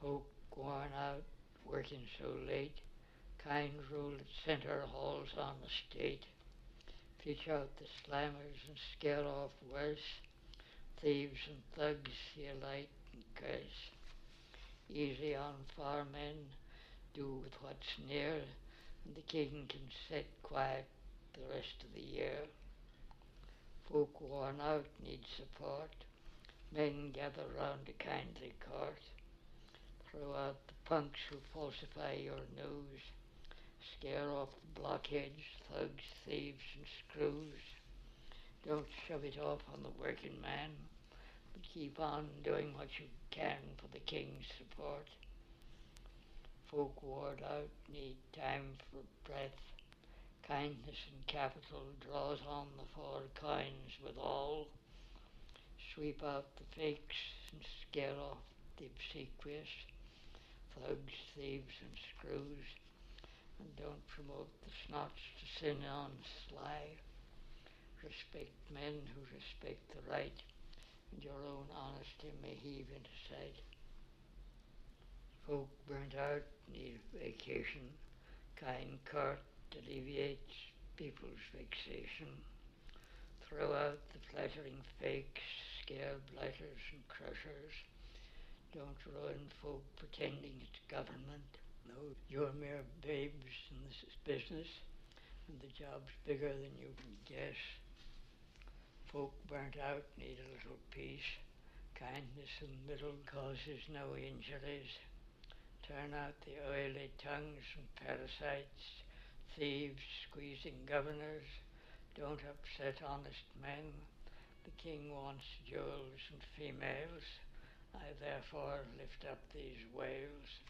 Folk worn out, working so late, kind rule at centre halls on the state. Fish out the slammers and scare off worse, thieves and thugs you light and curse. Easy on four men, do with what's near, and the king can sit quiet the rest of the year. Folk worn out need support, men gather round a kindly court. Throw out the punks who falsify your news, scare off the blockheads, thugs, thieves, and screws. Don't shove it off on the working man, but keep on doing what you can for the king's support. Folk worn out need time for breath. Kindness and capital draws on the four coins with all. Sweep out the fakes and scare off the obsequious, thugs, thieves, and screws, and don't promote the snots to sin on sly. Respect men who respect the right, and your own honesty may heave into sight. Folk burnt out need vacation, kind court alleviates people's vexation. Throw out the flattering fakes, scare blighters and crushers. Don't ruin folk pretending it's government. No, you're mere babes in this business, and the job's bigger than you can guess. Folk burnt out need a little peace. Kindness in the middle causes no injuries. Turn out the oily tongues and parasites, thieves squeezing governors. Don't upset honest men. The king wants jewels and females. I therefore lift up these wails.